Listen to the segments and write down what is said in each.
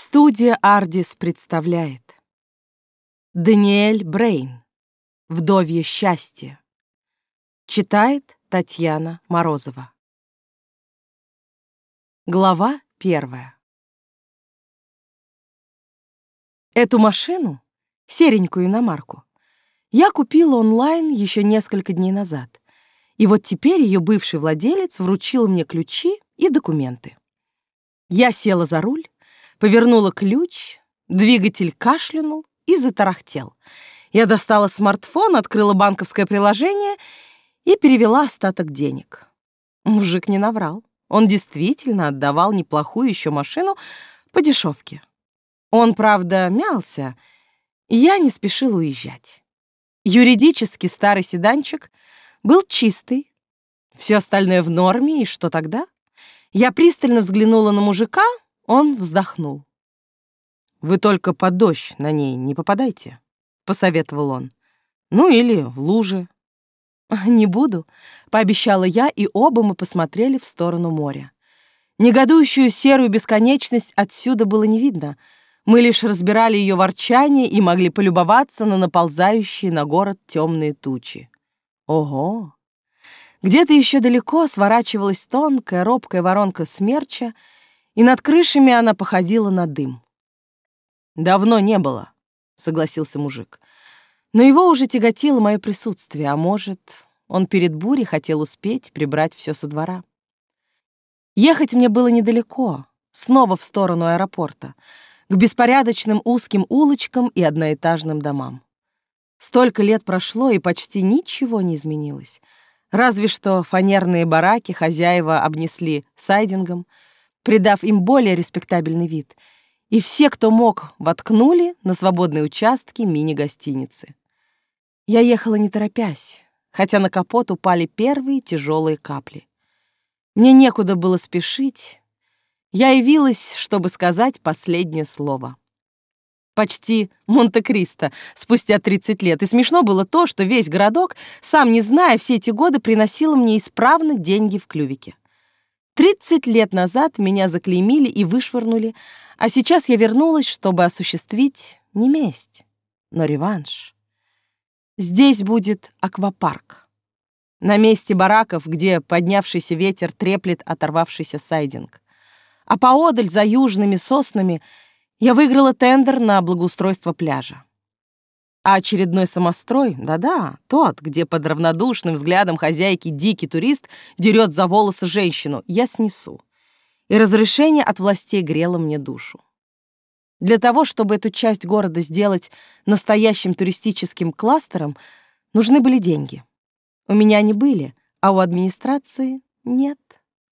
Студия «Ардис» представляет. Даниэль Брейн. «Вдовье счастье» Читает Татьяна Морозова. Глава первая. Эту машину, серенькую иномарку, я купила онлайн еще несколько дней назад, и вот теперь ее бывший владелец вручил мне ключи и документы. Я села за руль, повернула ключ, двигатель кашлянул и затарахтел. Я достала смартфон, открыла банковское приложение и перевела остаток денег. Мужик не наврал. Он действительно отдавал неплохую еще машину по дешевке. Он, правда, мялся, я не спешила уезжать. Юридически старый седанчик был чистый, все остальное в норме, и что тогда? Я пристально взглянула на мужика, он вздохнул. «Вы только под дождь на ней не попадайте», — посоветовал он. «Ну или в луже». «Не буду», — пообещала я, и оба мы посмотрели в сторону моря. Негодующую серую бесконечность отсюда было не видно. Мы лишь разбирали ее ворчание и могли полюбоваться на наползающие на город темные тучи. Ого! Где-то еще далеко сворачивалась тонкая робкая воронка смерча, и над крышами она походила на дым. «Давно не было», — согласился мужик. Но его уже тяготило мое присутствие, а может, он перед бурей хотел успеть прибрать все со двора. Ехать мне было недалеко, снова в сторону аэропорта, к беспорядочным узким улочкам и одноэтажным домам. Столько лет прошло, и почти ничего не изменилось. Разве что фанерные бараки хозяева обнесли сайдингом — придав им более респектабельный вид, и все, кто мог, воткнули на свободные участки мини-гостиницы. Я ехала не торопясь, хотя на капот упали первые тяжелые капли. Мне некуда было спешить. Я явилась, чтобы сказать последнее слово. Почти Монте-Кристо спустя 30 лет. И смешно было то, что весь городок, сам не зная, все эти годы приносил мне исправно деньги в клювике. Тридцать лет назад меня заклеймили и вышвырнули, а сейчас я вернулась, чтобы осуществить не месть, но реванш. Здесь будет аквапарк. На месте бараков, где поднявшийся ветер треплет оторвавшийся сайдинг. А поодаль, за южными соснами, я выиграла тендер на благоустройство пляжа. А очередной самострой, да-да, тот, где под равнодушным взглядом хозяйки дикий турист дерет за волосы женщину, я снесу. И разрешение от властей грело мне душу. Для того, чтобы эту часть города сделать настоящим туристическим кластером, нужны были деньги. У меня они были, а у администрации нет,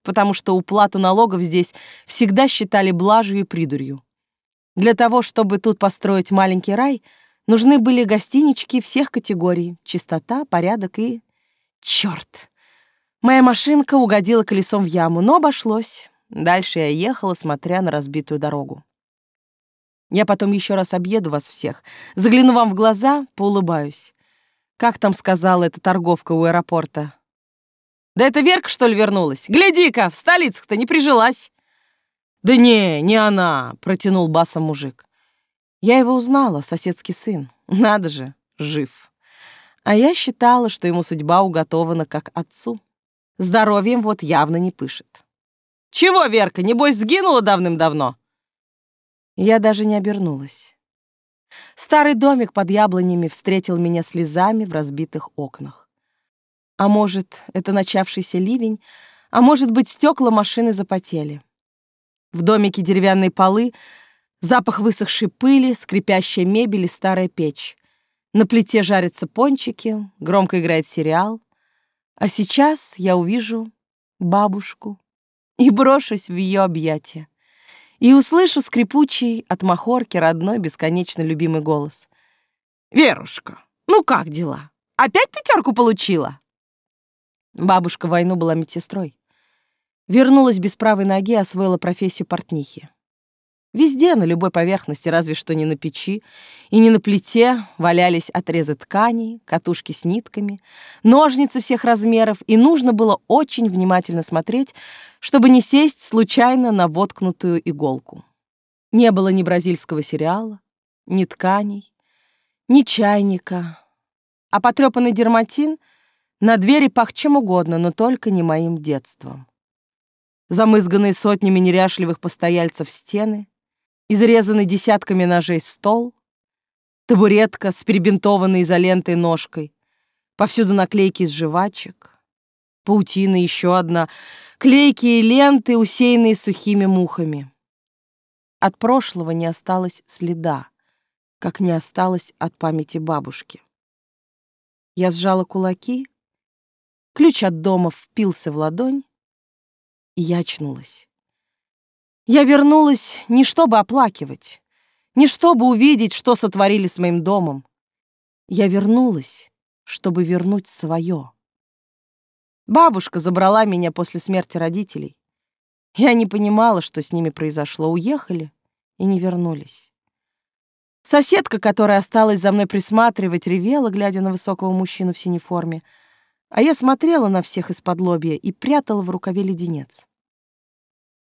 потому что уплату налогов здесь всегда считали блажью и придурью. Для того, чтобы тут построить маленький рай — Нужны были гостинички всех категорий, чистота, порядок и... Чёрт! Моя машинка угодила колесом в яму, но обошлось. Дальше я ехала, смотря на разбитую дорогу. Я потом еще раз объеду вас всех, загляну вам в глаза, поулыбаюсь. Как там сказала эта торговка у аэропорта? Да это Верка, что ли, вернулась? Гляди-ка, в столицах-то не прижилась. Да не, не она, протянул басом мужик. Я его узнала, соседский сын. Надо же, жив. А я считала, что ему судьба уготована как отцу. Здоровьем вот явно не пышет. «Чего, Верка, небось, сгинула давным-давно?» Я даже не обернулась. Старый домик под яблонями встретил меня слезами в разбитых окнах. А может, это начавшийся ливень, а может быть, стекла машины запотели. В домике деревянные полы — Запах высохшей пыли, скрипящая мебель и старая печь. На плите жарятся пончики, громко играет сериал. А сейчас я увижу бабушку и брошусь в ее объятия. И услышу скрипучий от махорки родной бесконечно любимый голос. «Верушка, ну как дела? Опять пятерку получила?» Бабушка войну была медсестрой. Вернулась без правой ноги, освоила профессию портнихи. Везде, на любой поверхности, разве что не на печи, и не на плите валялись отрезы тканей, катушки с нитками, ножницы всех размеров, и нужно было очень внимательно смотреть, чтобы не сесть случайно на воткнутую иголку. Не было ни бразильского сериала, ни тканей, ни чайника, а потрепанный дерматин на двери пах чем угодно, но только не моим детством. Замызганные сотнями неряшливых постояльцев стены, изрезанный десятками ножей стол, табуретка с перебинтованной изолентой ножкой, повсюду наклейки из жвачек, паутина еще одна, клейки и ленты, усеянные сухими мухами. От прошлого не осталось следа, как не осталось от памяти бабушки. Я сжала кулаки, ключ от дома впился в ладонь, и я очнулась. Я вернулась не чтобы оплакивать, не чтобы увидеть, что сотворили с моим домом. Я вернулась, чтобы вернуть свое. Бабушка забрала меня после смерти родителей. Я не понимала, что с ними произошло. Уехали и не вернулись. Соседка, которая осталась за мной присматривать, ревела, глядя на высокого мужчину в синей форме, а я смотрела на всех из-под лобья и прятала в рукаве леденец.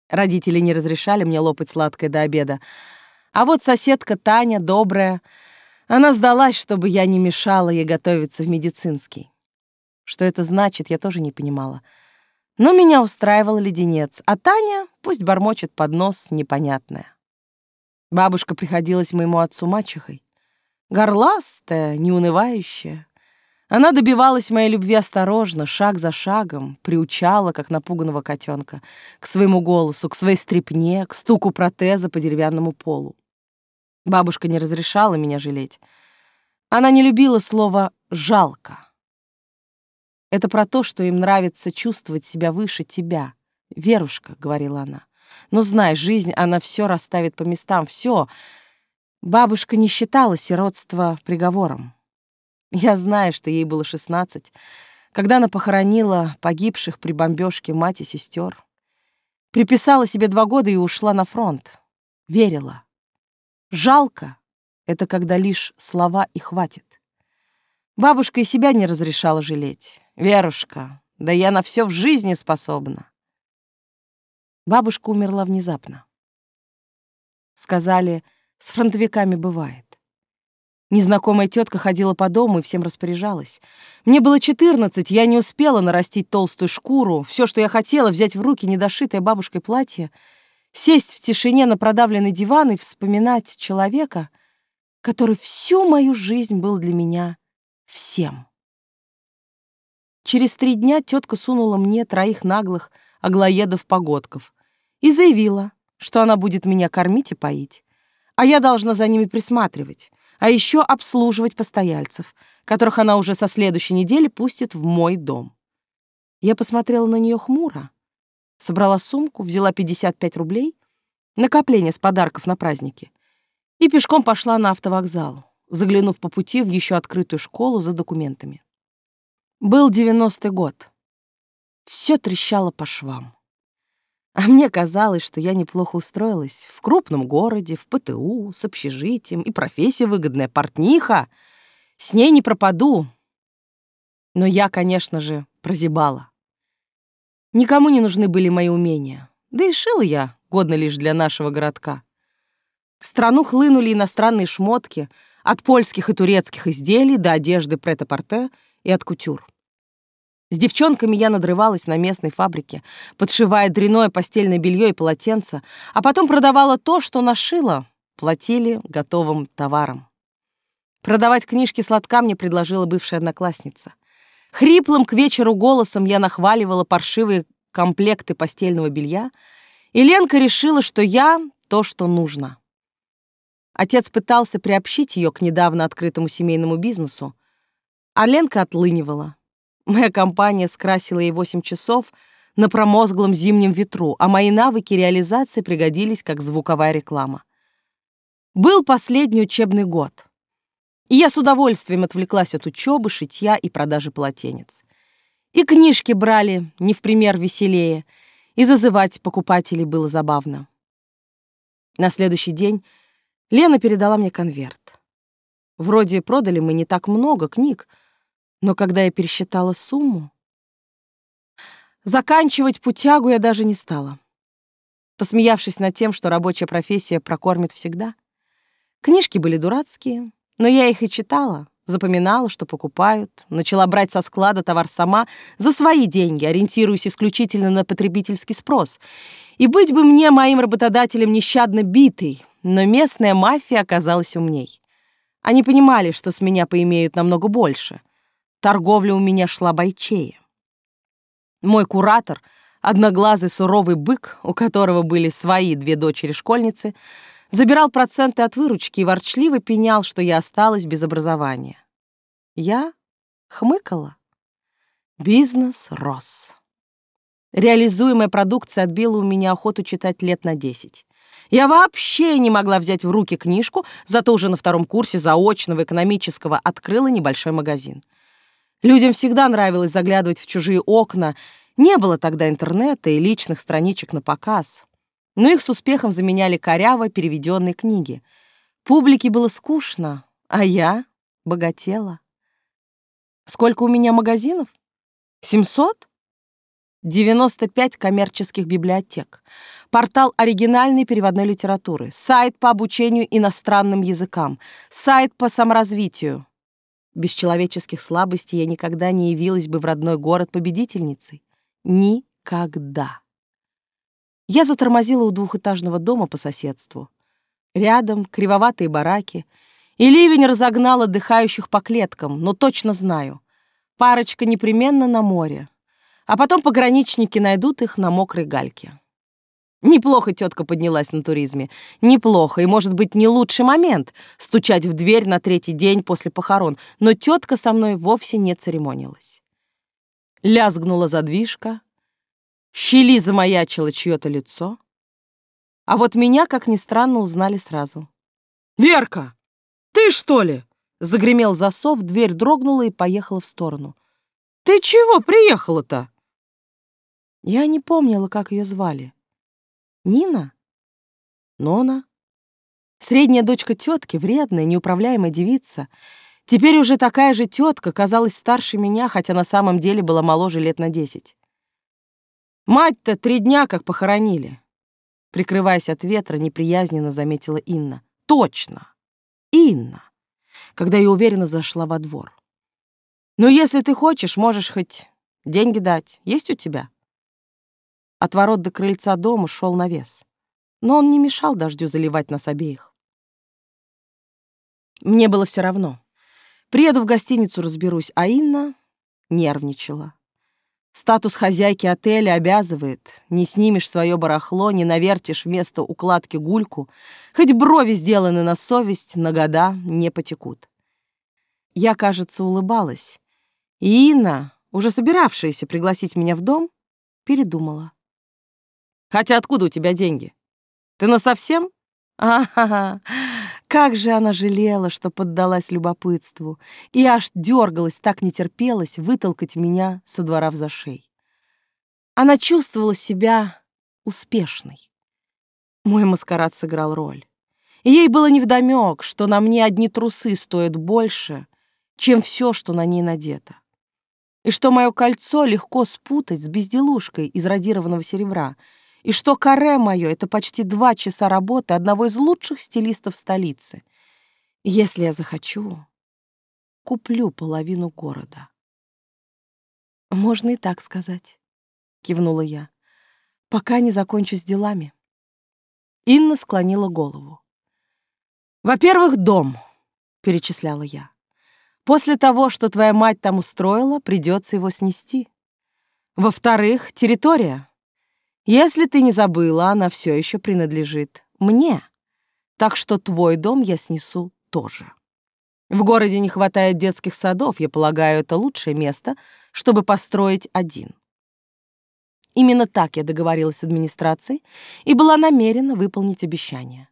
Родители не разрешали мне лопать сладкое до обеда. А вот соседка Таня, добрая, она сдалась, чтобы я не мешала ей готовиться в медицинский. Что это значит, я тоже не понимала. Но меня устраивал леденец, а Таня пусть бормочет под нос непонятное. Бабушка приходилась моему отцу мачехой. Горластая, неунывающая. Она добивалась моей любви осторожно, шаг за шагом, приучала, как напуганного котенка, к своему голосу, к своей стрепне, к стуку протеза по деревянному полу. Бабушка не разрешала меня жалеть. Она не любила слово «жалко». Это про то, что им нравится чувствовать себя выше тебя. «Верушка», — говорила она. «Ну, знай, жизнь, она все расставит по местам, все. Бабушка не считала сиротство приговором. Я знаю, что ей было шестнадцать, когда она похоронила погибших при бомбежке мать и сестер. Приписала себе два года и ушла на фронт. Верила. Жалко — это когда лишь слова и хватит. Бабушка и себя не разрешала жалеть. Верушка, да я на все в жизни способна. Бабушка умерла внезапно. Сказали, с фронтовиками бывает. Незнакомая тетка ходила по дому и всем распоряжалась. Мне было четырнадцать, я не успела нарастить толстую шкуру. Все, что я хотела, взять в руки недошитое бабушкой платье, сесть в тишине на продавленный диван и вспоминать человека, который всю мою жизнь был для меня всем. Через три дня тетка сунула мне троих наглых аглоедов-погодков и заявила, что она будет меня кормить и поить, а я должна за ними присматривать а еще обслуживать постояльцев, которых она уже со следующей недели пустит в мой дом. Я посмотрела на нее хмуро, собрала сумку, взяла 55 рублей, накопление с подарков на праздники, и пешком пошла на автовокзал, заглянув по пути в еще открытую школу за документами. Был девяностый год. Все трещало по швам. А мне казалось, что я неплохо устроилась. В крупном городе, в ПТУ, с общежитием, и профессия выгодная, портниха. С ней не пропаду. Но я, конечно же, прозябала. Никому не нужны были мои умения. Да и шила я, годно лишь для нашего городка. В страну хлынули иностранные шмотки, от польских и турецких изделий до одежды прет-а-порте и от кутюр. С девчонками я надрывалась на местной фабрике, подшивая дряное постельное белье и полотенце, а потом продавала то, что нашила, платили готовым товаром. Продавать книжки сладка мне предложила бывшая одноклассница. Хриплым к вечеру голосом я нахваливала паршивые комплекты постельного белья, и Ленка решила, что я — то, что нужно. Отец пытался приобщить ее к недавно открытому семейному бизнесу, а Ленка отлынивала. Моя компания скрасила ей 8 часов на промозглом зимнем ветру, а мои навыки реализации пригодились как звуковая реклама. Был последний учебный год. И я с удовольствием отвлеклась от учебы, шитья и продажи полотенец. И книжки брали не в пример веселее, и зазывать покупателей было забавно. На следующий день Лена передала мне конверт. Вроде продали мы не так много книг, но когда я пересчитала сумму... Заканчивать путягу я даже не стала. посмеявшись над тем, что рабочая профессия прокормит всегда. Книжки были дурацкие, но я их и читала, запоминала, что покупают, начала брать со склада товар сама за свои деньги, ориентируясь исключительно на потребительский спрос. И быть бы мне моим работодателем нещадно битой, но местная мафия оказалась умней. Они понимали, что с меня поимеют намного больше. Торговля у меня шла бойчее. Мой куратор, одноглазый суровый бык, у которого были свои две дочери-школьницы, забирал проценты от выручки и ворчливо пенял, что я осталась без образования. Я хмыкала. Бизнес рос. Реализуемая продукция отбила у меня охоту читать лет на десять. Я вообще не могла взять в руки книжку, зато уже на втором курсе заочного экономического открыла небольшой магазин. Людям всегда нравилось заглядывать в чужие окна. Не было тогда интернета и личных страничек на показ но их с успехом заменяли коряво переведенные книги. Публике было скучно, а я богатела. Сколько у меня магазинов? 700? 95 коммерческих библиотек, портал оригинальной переводной литературы, сайт по обучению иностранным языкам, сайт по саморазвитию. Без человеческих слабостей я никогда не явилась бы в родной город победительницей. Никогда. Я затормозила у двухэтажного дома по соседству. Рядом кривоватые бараки, и ливень разогнал отдыхающих по клеткам, но точно знаю. Парочка непременно на море, а потом пограничники найдут их на мокрой гальке. Неплохо тетка поднялась на туризме. Неплохо, и, может быть, не лучший момент стучать в дверь на третий день после похорон, но тетка со мной вовсе не церемонилась. Лязгнула задвижка, в щели замаячило чье-то лицо. А вот меня, как ни странно, узнали сразу. «Верка, ты что ли?» Загремел засов, дверь дрогнула и поехала в сторону. «Ты чего приехала-то?» Я не помнила, как ее звали. Нина? Нона? Средняя дочка тетки, вредная, неуправляемая девица. Теперь уже такая же тетка, казалась старше меня, хотя на самом деле была моложе лет на десять. Мать-то три дня как похоронили. Прикрываясь от ветра, неприязненно заметила Инна. Точно! Инна! Когда я уверенно зашла во двор. Ну, если ты хочешь, можешь хоть деньги дать. Есть у тебя? От ворот до крыльца дома шел навес. Но он не мешал дождю заливать нас обеих. Мне было все равно. Приеду в гостиницу, разберусь, а Инна нервничала. Статус хозяйки отеля обязывает. Не снимешь свое барахло, не навертишь вместо укладки гульку. Хоть брови сделаны на совесть, на года не потекут. Я, кажется, улыбалась. И Инна, уже собиравшаяся пригласить меня в дом, передумала. «Хотя откуда у тебя деньги? Ты насовсем?» «А-ха-ха! Как же она жалела, что поддалась любопытству, и аж дергалась, так не терпелась вытолкать меня со двора в зашей. Она чувствовала себя успешной. Мой маскарад сыграл роль. И ей было невдомёк, что на мне одни трусы стоят больше, чем все, что на ней надето. И что мое кольцо легко спутать с безделушкой из радированного серебра — и что каре мое — это почти два часа работы одного из лучших стилистов столицы. если я захочу, куплю половину города. «Можно и так сказать», — кивнула я, — «пока не закончу с делами». Инна склонила голову. «Во-первых, дом», — перечисляла я. «После того, что твоя мать там устроила, придется его снести. Во-вторых, территория. Если ты не забыла, она все еще принадлежит мне. Так что твой дом я снесу тоже. В городе не хватает детских садов, я полагаю, это лучшее место, чтобы построить один. Именно так я договорилась с администрацией и была намерена выполнить обещание.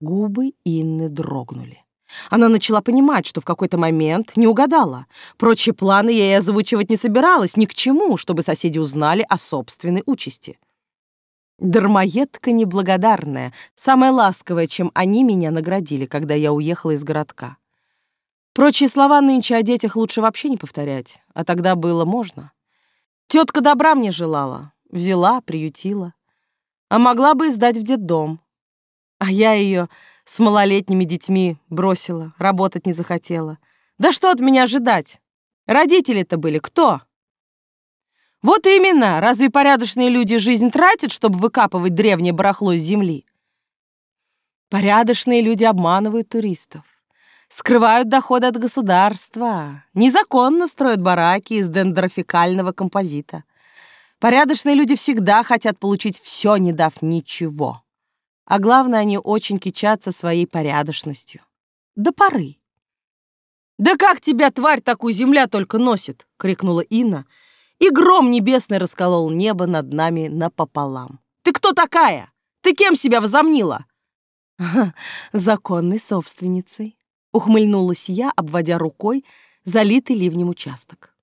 Губы Инны дрогнули. Она начала понимать, что в какой-то момент не угадала. Прочие планы ей озвучивать не собиралась ни к чему, чтобы соседи узнали о собственной участи. Дармоедка неблагодарная, самая ласковая, чем они меня наградили, когда я уехала из городка. Прочие слова нынче о детях лучше вообще не повторять, а тогда было можно. Тетка добра мне желала, взяла, приютила. а могла бы и сдать в детдом. А я ее с малолетними детьми бросила, работать не захотела. Да что от меня ожидать? Родители-то были кто? Вот именно, разве порядочные люди жизнь тратят, чтобы выкапывать древнее барахло из земли? Порядочные люди обманывают туристов, скрывают доходы от государства, незаконно строят бараки из дендрофикального композита. Порядочные люди всегда хотят получить все, не дав ничего. А главное, они очень кичатся своей порядочностью. До поры. «Да как тебя, тварь, такую земля только носит!» — крикнула Инна, и гром небесный расколол небо над нами напополам. «Ты кто такая? Ты кем себя возомнила?» «Законной собственницей», — ухмыльнулась я, обводя рукой залитый ливнем участок.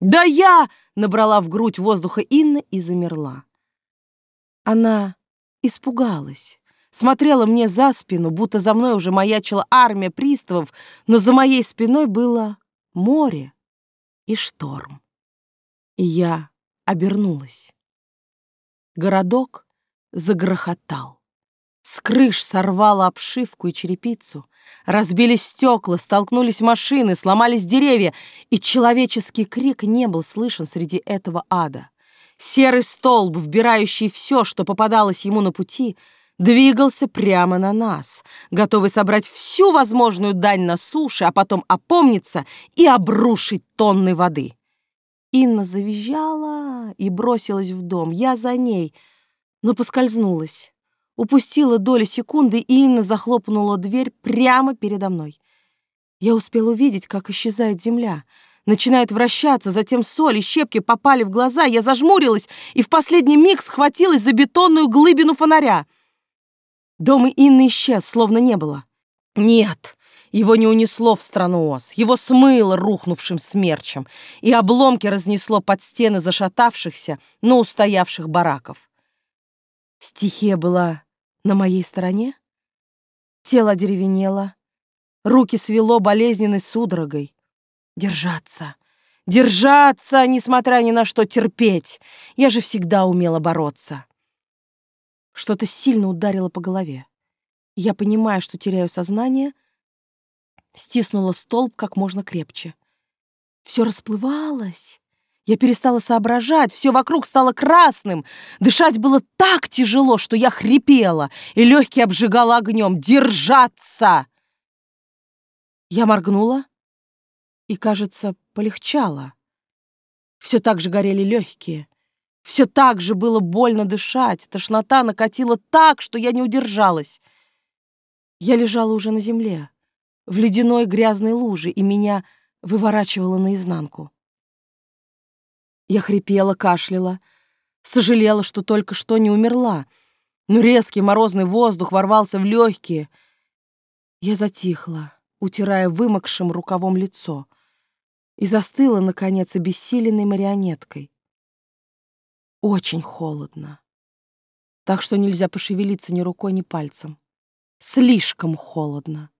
«Да я!» — набрала в грудь воздуха Инна и замерла. Она испугалась, смотрела мне за спину, будто за мной уже маячила армия приставов, но за моей спиной было море и шторм. И я обернулась. Городок загрохотал. С крыш сорвало обшивку и черепицу. Разбились стекла, столкнулись машины, сломались деревья, и человеческий крик не был слышен среди этого ада. Серый столб, вбирающий все, что попадалось ему на пути, двигался прямо на нас, готовый собрать всю возможную дань на суше, а потом опомниться и обрушить тонны воды. Инна завизжала и бросилась в дом. Я за ней, но поскользнулась. Упустила доли секунды, и Инна захлопнула дверь прямо передо мной. Я успела увидеть, как исчезает земля. Начинает вращаться, затем соль и щепки попали в глаза. Я зажмурилась и в последний миг схватилась за бетонную глыбину фонаря. Дом Инны исчез, словно не было. Нет, его не унесло в страну ос, его смыло рухнувшим смерчем, и обломки разнесло под стены зашатавшихся, но устоявших бараков. Стихия была на моей стороне? Тело деревенело, руки свело болезненной судорогой. Держаться, держаться, несмотря ни на что, терпеть. Я же всегда умела бороться. Что-то сильно ударило по голове. Я, понимая, что теряю сознание, — стиснула столб как можно крепче. Все расплывалось. Я перестала соображать, все вокруг стало красным. Дышать было так тяжело, что я хрипела, и легкие обжигала огнем. «Держаться!» Я моргнула и, кажется, полегчало. Все так же горели легкие. Все так же было больно дышать. Тошнота накатила так, что я не удержалась. Я лежала уже на земле в ледяной грязной луже, и меня выворачивало наизнанку. Я хрипела, кашляла, сожалела, что только что не умерла, но резкий морозный воздух ворвался в легкие. Я затихла, утирая вымокшим рукавом лицо, и застыла, наконец, обессиленной марионеткой. Очень холодно, так что нельзя пошевелиться ни рукой, ни пальцем. Слишком холодно.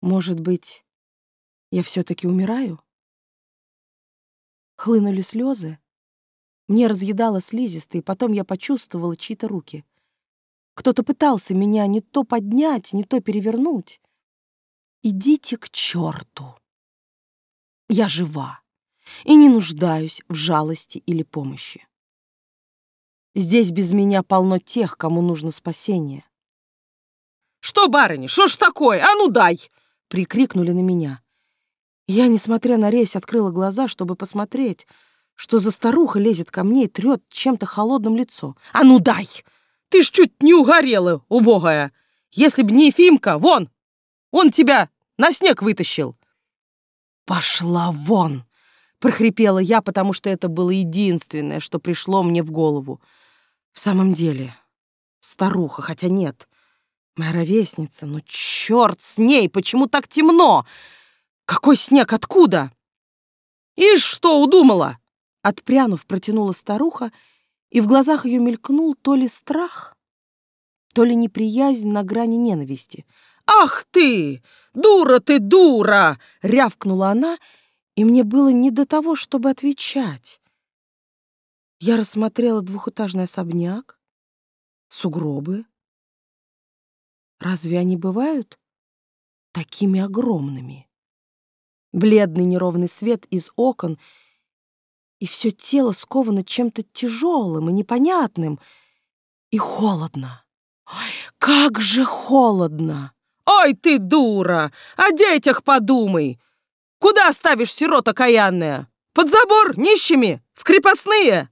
Может быть, я все-таки умираю? Хлынули слезы. Мне разъедало слизистые, потом я почувствовала чьи-то руки. Кто-то пытался меня не то поднять, не то перевернуть. Идите к черту. Я жива и не нуждаюсь в жалости или помощи. Здесь без меня полно тех, кому нужно спасение. «Что, барыня, что ж такое? А ну дай!» прикрикнули на меня. Я, несмотря на резь, открыла глаза, чтобы посмотреть, что за старуха лезет ко мне и трет чем-то холодным лицо. «А ну дай! Ты ж чуть не угорела, убогая! Если б не Ефимка, вон! Он тебя на снег вытащил!» «Пошла вон!» — прохрипела я, потому что это было единственное, что пришло мне в голову. В самом деле, старуха, хотя нет, Моя ровесница, ну черт с ней, почему так темно? Какой снег, откуда? Ишь, что удумала? Отпрянув, протянула старуха, и в глазах ее мелькнул то ли страх, то ли неприязнь на грани ненависти. «Ах ты! Дура ты, дура!» — рявкнула она, и мне было не до того, чтобы отвечать. Я рассмотрела двухэтажный особняк, сугробы. Разве они бывают такими огромными? Бледный неровный свет из окон, и все тело сковано чем-то тяжелым и непонятным, и холодно. Ой, как же холодно! Ой, ты дура! О детях подумай! Куда ставишь сирот окаянная? Под забор нищими? В крепостные?